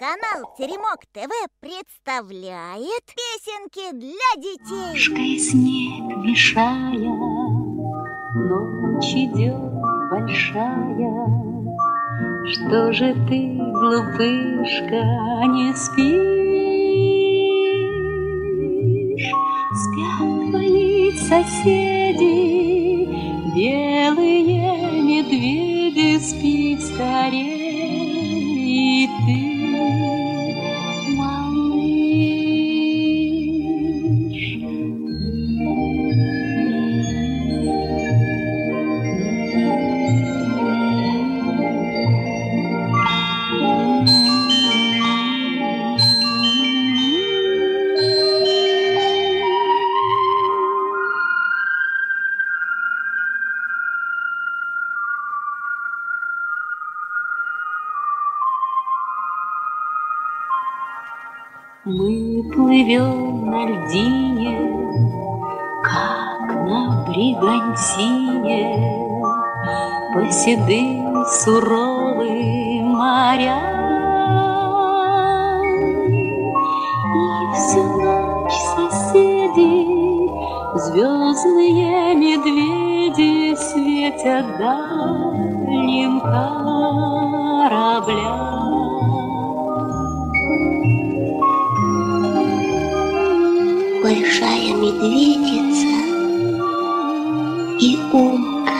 Канал Теремок ТВ представляет песенки для детей. Ложкой снег мешая, ночь идет большая. Что же ты, глупышка, не спишь? Спят твои соседи, белые медведи, спи скорее, Мы плывем на льдине, как на бригантине, По седым суровым морям. И всю ночь соседи, звездные медведи Светят дальним кораблям. Большая медведица и умка.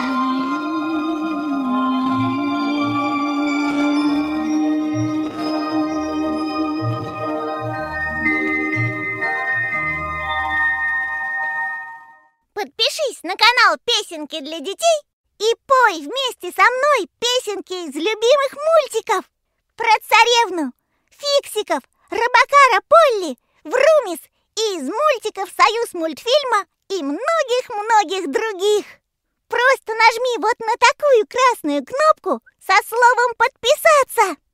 Подпишись на канал Песенки для детей и пой вместе со мной песенки из любимых мультиков про царевну, фиксиков, рыбакара Полли, Врумис из мультиков «Союз мультфильма» и многих-многих других. Просто нажми вот на такую красную кнопку со словом «Подписаться».